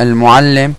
المعلم